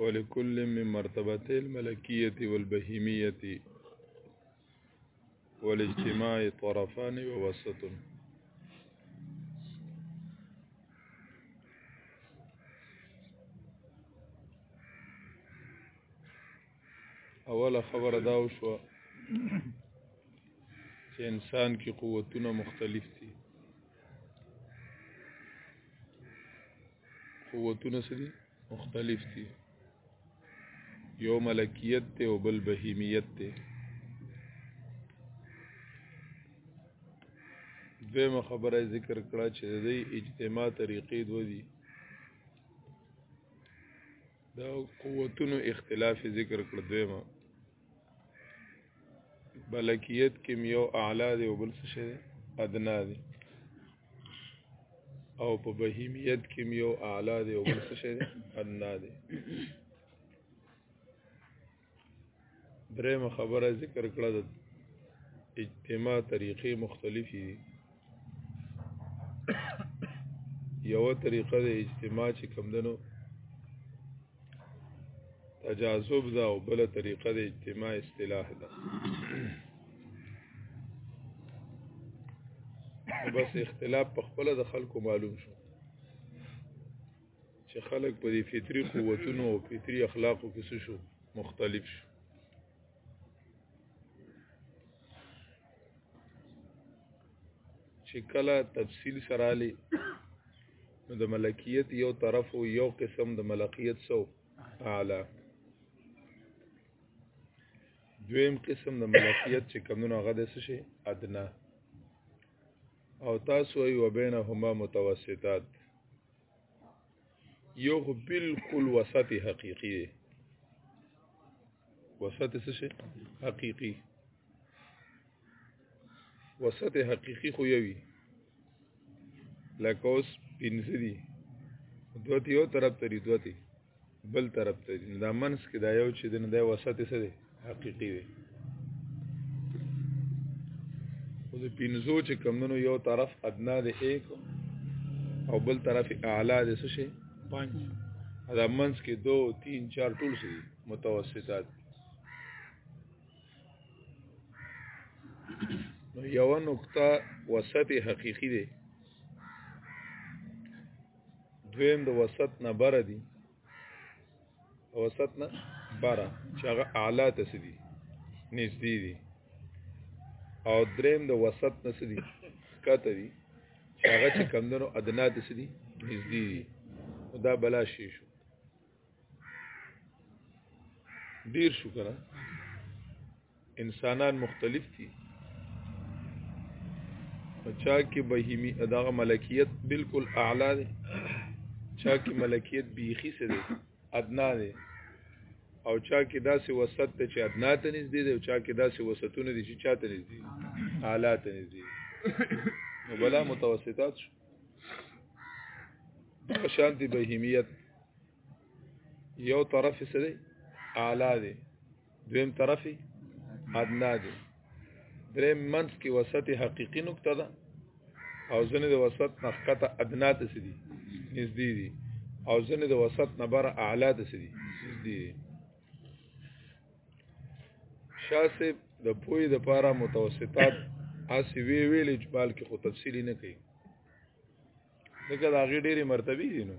ولكل من مرتبة الملكية والبهيمية والاجتماع طرفان ووسط اوله خبره دا وشوه چې انسان کې قوتونه مختلف دي قوتونه څه دي مختلف دي یو ملکیت ته او بل بهیمیت ته دویمه خبره ذکر کړه چې د اجتماع طریقې دوه دي دا قوتونو اختلاف ذکر کړ دویمه بلکیت کې یو اعلی دی او بل څه شي ادنا دی او په بهیمیت کې یو اعلی دی او بل څه شي ادنا دی درېم خبره ذکر کړه د اجتماع طریقې مختلفې دي یو طریقه د اجتماع چې کمدنو تجاذب ده او بل طریقه د اجتماع اصطلاح ده بس اختلاف په خپل د خلکو معلوم شو چې خلک په دې فطري قوتونو او فطري اخلاقو کې څه شو مختلف شو چې کله تفصیل سره لې نو د ملکیت یو طرف او یو قسم د ملکیت سو اعلی دویم قسم د ملکیت چې کمونه هغه د څه شي ادنا او تاسو یو بینهما متوسطات یو خو بالکل وسط حقیقي دی وسط څه شي حقیقي وسط حقیقي خو یوي لکه اوس پنځه دي دوتی یو طرف ته دي دوتی بل طرف ته دي دا منس کې دا یو چې دنه د وسط څه دی حقيقي وي خو د پینزو چې کمونو یو طرف ادنا دی 1 او بل طرف اعلی دی څه شي 5 دا منس کې 2 3 4 ټول شي متوسطات نو یو نقطه وسط حقيقي دی دویم د وسط نه بر دی وسط نه بر چې هغه اعلی تسدی نږدې دي او دریم د وسط نه سدي کته دي چې هغه چې کمندونو ادنا تسدی نږدې دي دا بلا شي شو ډیر شو کنه انسانان مختلف دي چا کې بهیمی اداغه ملکیت بالکل اعلی دی چا کې ملکیت بیخی سره دی ادنا دی او چا کې داسې وسط ته چې ادنا ته نږدې دی او چا کې داسې وسطونه دي چې چا ته نږدې اعلی ته نږدې نو بلا متوسطات شو شانتی بهیمیت یو طرف سره اعلی دی دویم طرفی ادنا دی درې منځ کې وسط حقيقي نقطه ده او ځنه د وسط نخکته ادنا ته سدي نږدې دي او ځنه د وسط نبر اعلی ته سدي نږدې دي شاسب د پوی د پاره متوسطات اسی وی ویل چې بلکې خو تفصیلی نه کوي دغه د هغې ډېرې مرتبه دي نو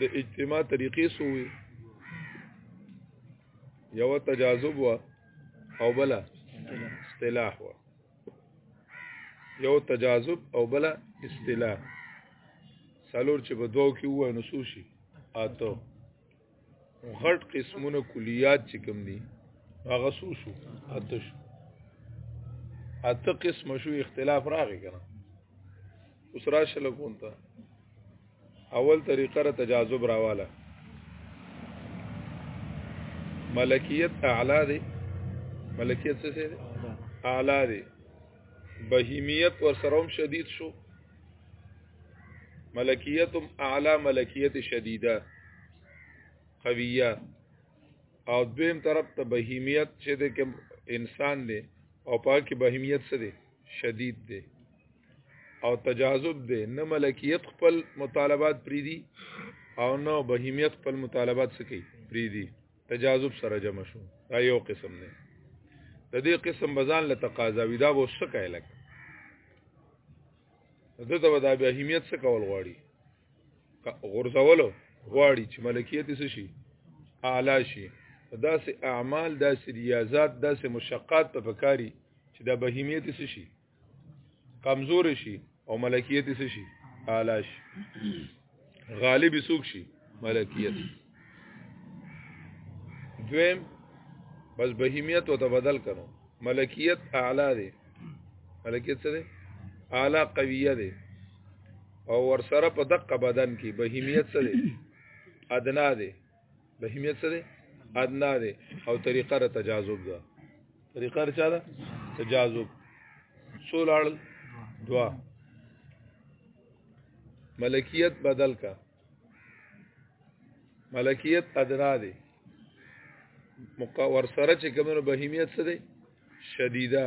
د اجتماع طریقې سوې یو تجاذب وا او بلا اصطلاح وا یو تجاذب او بلا اصطلاح سالور چې په دوو کې وای نو سوشي اته غټ قسمونه کلیات چې کوم دي هغه سو شو اته شو اته قسم شو اختلاف راغی کنه اوس راشه لګون ته اول طریقه را تجاذب راواله ملکیت اعلی دی ملکیت څه دی اعلی دی بهیمیت ور سره هم شدید شو ملکیت اعلی ملکیت شدیده قویه او دویم طرف ته بهیمیت چې د انسان دی او پاکي بهیمیت څه دی شدید دی او تجاذب دی نه ملکیت خپل مطالبات پریدي او نه بهیمیت خپل مطالبات سکی پریدي تجاذب سره جمع شو دا یو قسم دی د دې قسم بزان له تقاضا وی دا به څه کوي لکه دته به دا به اهمیت څه کول غواړي غرزولو غواړي چې ملکیت څه شي اعلی شي داسې اعمال داسې ریاضات داسې مشقات په پکاري چې دا بهیمیت څه شي کمزور شي او ملکیت څه شي اعلی شي غالب سوق شي ملکیت دویم بس بهیمیت او تبدل کړو ملکیت اعلی دی ملکیت څه دی اعلی قویه دی او ورسره په دقه بدن کې بهیمیت څه دی ادنا دی بهیمیت څه دی ادنا دی او طریقه را تجاذب ده طریقه را چا ده تجاذب سولال دوا ملکیت بدل کا ملکیت ادنا دی مقور سره چې کومه بهیمیت څه دی شدیده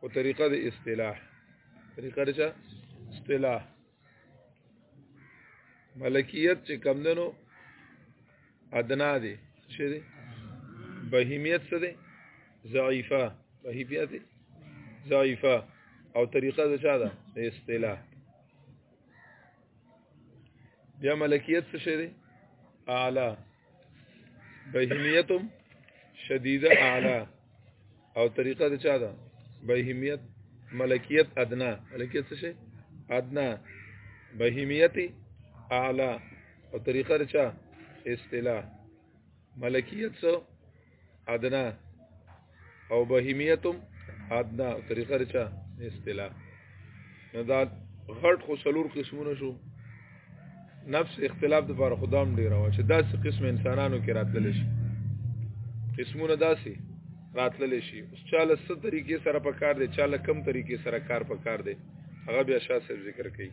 او طریقه د اصطلاح طریقه د اصطلاح ملکیت چې کمندنو ادنا دي شه دي بهیمیت څه دي ضعیفه بهیمیت ضعیفه او طریقه د چا ده اصطلاح بیا ملکیت څه شي دی اعلی بهیمیتم شدیده اعلی او طریقه د چا ده بهیمیت ملکیت ادنا ملکیت څه شي ادنا بهیمیت اعلی او طریقه د چا اصطلاح ملکیت څه ادنا او بهیمیتم ادنا طریقه رچا اصطلاح نو دا غټ خو سلور قسمونه شو نفس اختلاف د پر خدام ډیر او چې داسې قسم انسانانو کې راتلل شي قسمونه داسې راتلل شي اوس چاله ست طریقې سره په کار دي چاله کم طریقې سره کار په کار دي هغه بیا شاسب ذکر کوي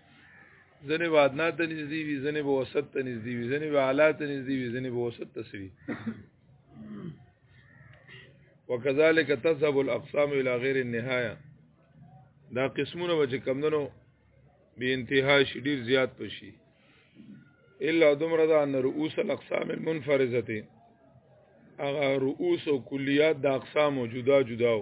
ځنه به ادنا ته نږدې وي ځنه به وسط ته نږدې وي ځنه به اعلی ته نږدې وي ځنه به وسط ته سوي وکذالک تذهب الاقسام الى غیر النهایه دا قسمونه به کمندنو به انتها شي ډیر زیات پشي الا دمر دا ان رؤوس الاقسام المنفرزه اغه رؤوس او کلیات د اقسام جدا جداو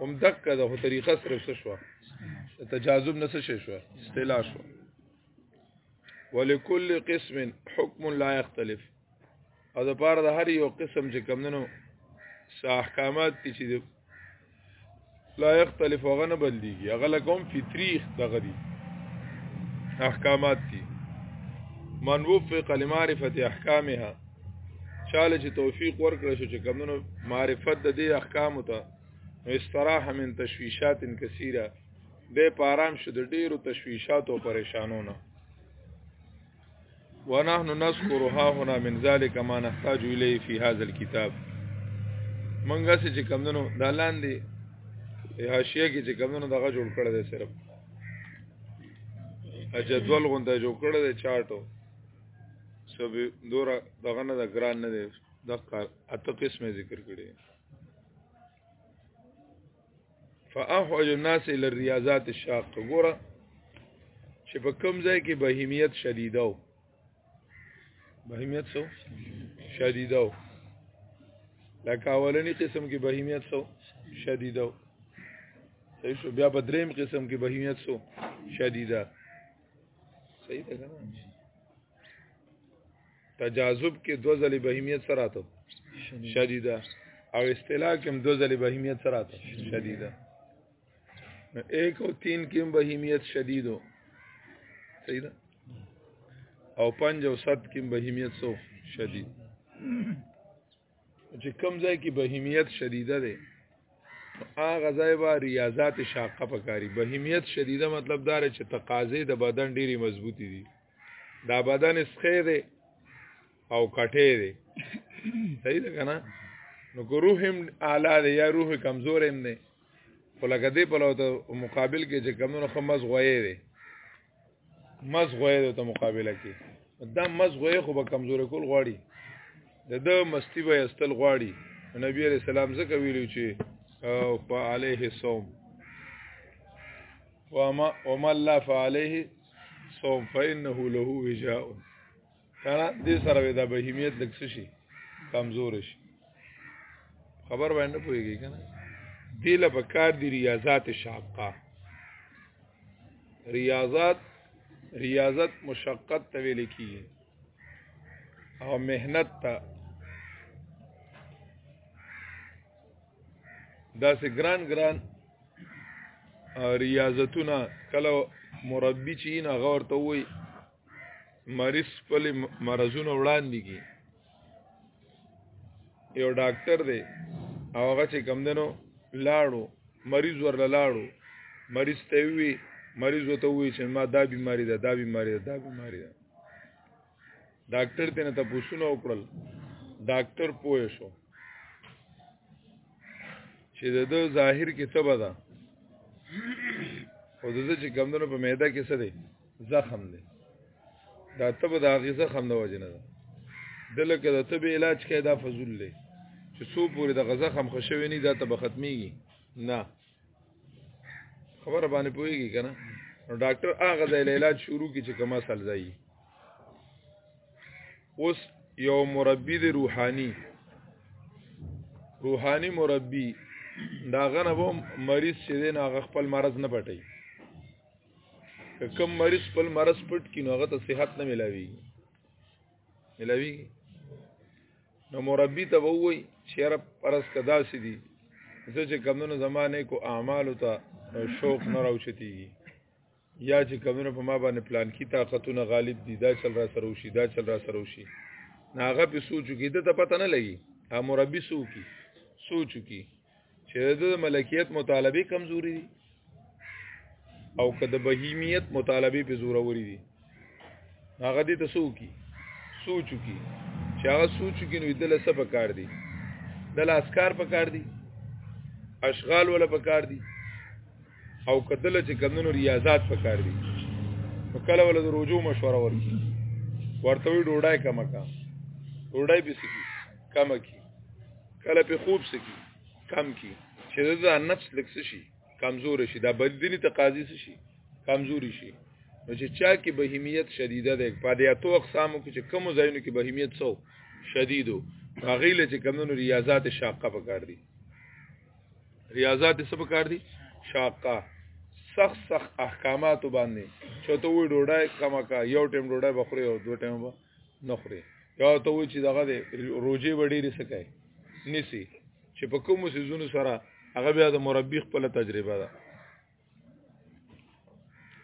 هم دقه ده خو طریقه صرف څه شو تجاذب نه څه شو استلا شو ولکل قسم حکم لا يختلف او د پاره د هر یو قسم چې کمندنو سا احکامات دي چې لا يختلف هغه نه بدليږي هغه لکم فطري دغه دي احکامات دي من وفق لمعرفه احکامها چاله چې توفیق ورکړ شو چې کمونو معرفت د دې احکام ته نو استراحه من تشویشات کثیره به پارام شو د ډیرو تشویشات او پریشانو نه ونحن نذكر ها هنا من ذلك ما نحتاج اليه في هذا الكتاب منګه چې کمونو د لاندې حاشیه کې چې کمونو دغه جوړ کړی دی صرف جدول غونډه جوړ کړی دی چارټو سبه دورا دغه نه د ګران نه دی د اته قسمه ذکر کړي فاحوج الناس الى الرياضات الشاقه ګوره چې په کوم ځای کې بهیمیت شدیده و بهیمیت سو شدیده و لکه اولنی قسم کې بهیمیت سو شدیده و صحیح شو بیا په دریم قسم کې بهیمیت سو شدیده صحیح ده کنه تجاذب کې دو ځلې بهیمیت سره راته شدیده او اصطلاح کې هم دو ځلې بهیمیت سره راته شدیده نو 1 او 3 کې هم بهیمیت شدیدو صحیح ده او 5 او 7 کې هم بهیمیت سو شدید چې کم ځای کې بهیمیت شدیده ده هغه ځای به ریاضات شاقه پکاري بهیمیت شدیده مطلب دا چې تقاضې د بدن ډېری مضبوطی دي دا بدن سخې دی او کټې دی صحیح ده کنه نو کو روح هم اعلی دی یا روح کمزور هم دی خو لکه دې په لوته مقابل کې چې کمونو خمس غوي دی مز غوې ته مقابله کې دا مز غوې خو به کمزورې کول غواړي د د مستی به استل غواړي نبی عليه السلام زکه ویلو چې او فعليه صوم وما وما لا فعليه صوم فإنه له وجاء کنه دې سره وې دا بهیمیت لږ څه شي کمزور شي خبر باندې پويږي کنه دې له بکار دی ریاضات شاقه ریاضات ریاضت مشقت ته ویل کیږي او مهنت ته دا سه ګران ګران ریاضتونه کله مربی چین غور ته وای مریض خپل مرزونه وړاندې کی یو ډاکټر دی او هغه چې کم دنو لاړو مریض ورله لاړو مریض ته وی مریض وته وی چې ما دا بیماری ده دا بیماری ده دا بیماری ده ډاکټر ته نه تاسو نو وکړل ډاکټر پوه شو چې د دو ظاهر کې تبه ده او د دې چې کمندونو په معده کې څه دی زخم دی دا تب دا غي زخم د وجنه ده دلکه د تب علاج کې دا فضل دی چې سو پورې د غزه خم خشوي نه دا تب ختميږي نه خبر باندې پويږي کنه نو ډاکټر هغه د علاج شروع کی چې کما سلځي اوس یو مربی دی روحانی روحانی مربی دا غنه مریض چې نه خپل مرض نه پټي که کم مریض خپل مرض پټ کړي نو هغه ته صحت نه ملاويږي ملاويږي نو مربي ته ووي چې رب پرس کدا سي دي زه چې کمونو زمانه کو اعمال ته شوق نه راوچتيږي یا چې کمونو په ما باندې پلان کی طاقتونه غالب دي دا چل را سره وشي دا چل را سره وشي ناغه په سوچو کې د ته پته نه لګي ا مربي سوچي سوچو کې چې د ملکیت مطالبه کمزوري دي او که د بهیمیت مطالبه په زوروري دي هغه دې ته سوچي سوچو کی چې هغه سوچو کی نو دل څه په کار دي دل اسکار په کار دي اشغال ولا په کار دي او کدل چې کمنو ریاضات په کار دي نو کله ولا د روجو مشوره ورکي ورته وی ډوډۍ کمه کا ډوډۍ به سکی کمه کی کله په خوب سکی کم کی چې دا نفس لکس شي کمزور شي دا بدني تقاضي شي کمزوري شي نو چې چا کې بهیمیت شدیده ده په دې اتو اقسامو کې چې کوم ځایونو کې بهیمیت سو شدیدو هغه له چې کمونو ریاضات شاقه پکار دي ریاضات څه پکار دي شاقه سخت سخت احکامات باندې چې ته وې ډوډۍ کما کا یو ټیم ډوډۍ بخوري او دوه ټیم نه خوري یا ته وی چې دغه روزي به ډېری سکه نسی چې په کوم سيزونو سره هغه بیا د مربي خپل تجربه ده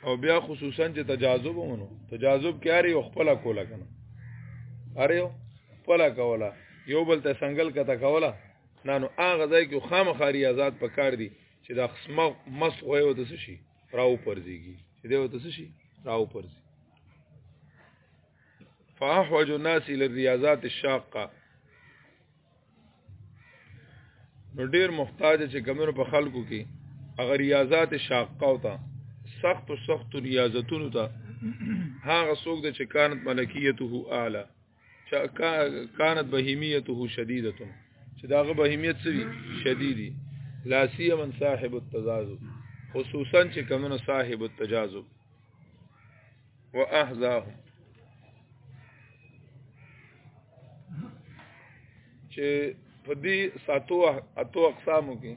او بیا خصوصا چې تجاذب ونو تجاذب کیاري او خپل کوله کنه اره خپل کوله یو بل ته سنگل کته کوله نه نو هغه ځای کې خامخاري آزاد پکار دي چې د خصمه مس خو یو د شي راو پرځيږي چې دی وته شي راو پرځي فاحوج الناس الى الرياضات الشاقه نو ډیر محتاج چې کمنو په خلکو کې اگر ریاضات شاقه او تا سخت او سخت ریاضتونو ته هغه څوک د چې کانت ملکیته اعلی چې کانت بهیمیته شدیده چې داغه بهیمیت سوي شدیدی لا سیمن صاحب التزازو خصوصا چې کمنو صاحب التجازو واهزاه چې په دې ساتو اتو اقسامو کې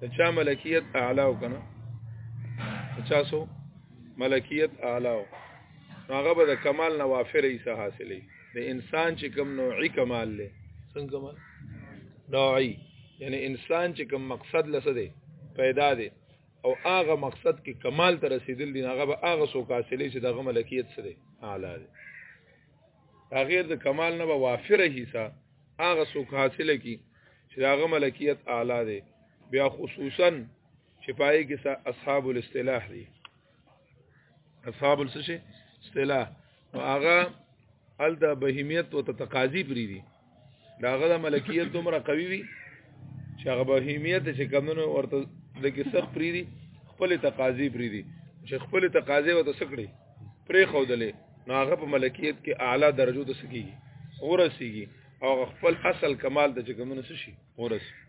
د چا ملکیت اعلی او کنه چا سو ملکیت اعلی او هغه به د کمال نوافر ایسه حاصلې د انسان چې کم نوعي کمال لې څنګه کمال نوعي یعنی انسان چې کم مقصد لسه دی پیدا دی او هغه مقصد کې کمال ته رسیدل دي هغه به هغه سو کاسلې چې دغه ملکیت سره اعلی دي تغیر د کمال نه به وافره حصہ هغه سو کاسلې کې چې دغه ملکیت اعلی دي بیا خصوصا چې پای کې اصحاب الاصطلاح دي اصحاب السشه اصطلاح نو هغه ال د بهیمیت او تقاضی پری دي داغه د ملکیت دومره قوي وي چې هغه بهیمیت چې کمونو ورته د کې سخت پری دي خپل تقاضی پری دي چې خپل تقاضی وته سکړي پرې خودلې نو هغه په ملکیت کې اعلی درجو ته سکیږي ورسیږي او خپل اصل کمال د چې کمونو شي ورسیږي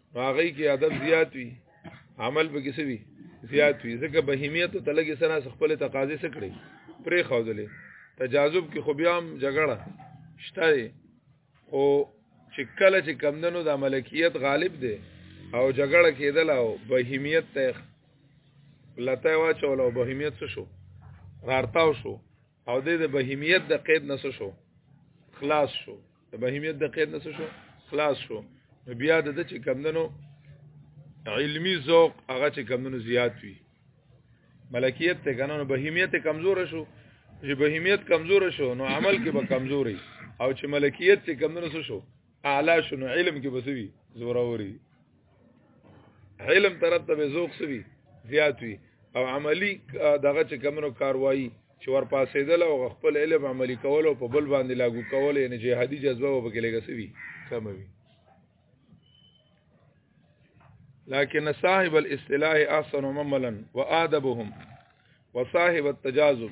هغه کې ادب زیات وي عمل به کې سوي زیات وي ځکه بهیمیت ته لګي سره خپل تقاضې سکړي پرې خودلې تجاذب کې خو بیا هم جګړه شته او چې کله چې کمندنو د ملکیت غالب دی او جګړه کېدل او بهیمیت ته لته واچول او بهیمیت څه شو رارتاو شو او د بهیمیت د قید نه شو خلاص شو د بهیمیت د قید نه شو خلاص شو نو بیا د چې کمندنو علمی ذوق هغه چې کمندنو زیات وي ملکیت ته کنه نو بهیمیت کمزور شو چې بهیمیت کمزور شو نو عمل کې به کمزوري او چې ملکیت چې کمندنو شو اعلی شو نو علم کې بسوي زوروري علم طرف ته به ذوق سوي زیات وي او عملی دغه چې کمنو کاروایی چې ور پاسېدل او خپل علم عملی کول او په بل باندې لاګو کول یعنی جهادي جذبه وبکې لګسوي کم وي لكن صاحب الاصطلاح احسن مملا وادبهم وصاحب التجاذب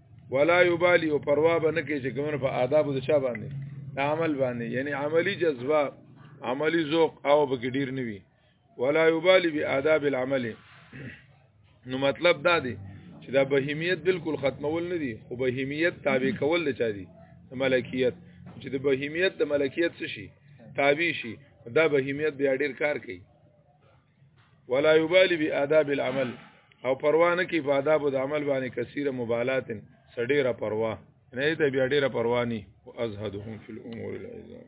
ولا یبالی او پروا به نه کوي چې کومه په آداب د چا باندې عمل باندې یعنی عملی جذبه عملی ذوق او به ډیر نه وي ولا یبالی به آداب العمل نو مطلب دا دی چې دا بهیمیت بالکل ختمول نه دي خو بهیمیت تابع کول لچا دي ملکیت چې د بهیمیت د ملکیت څه شي تابع شي دا بهیمیت بیا ډیر کار کوي ولا یبالی بی آداب العمل او پروا نه کی په آداب د عمل باندې کثیره مبالات سډیره پروا نه ته بیا ډیره پروا نی او ازهدهم فی الامور العظام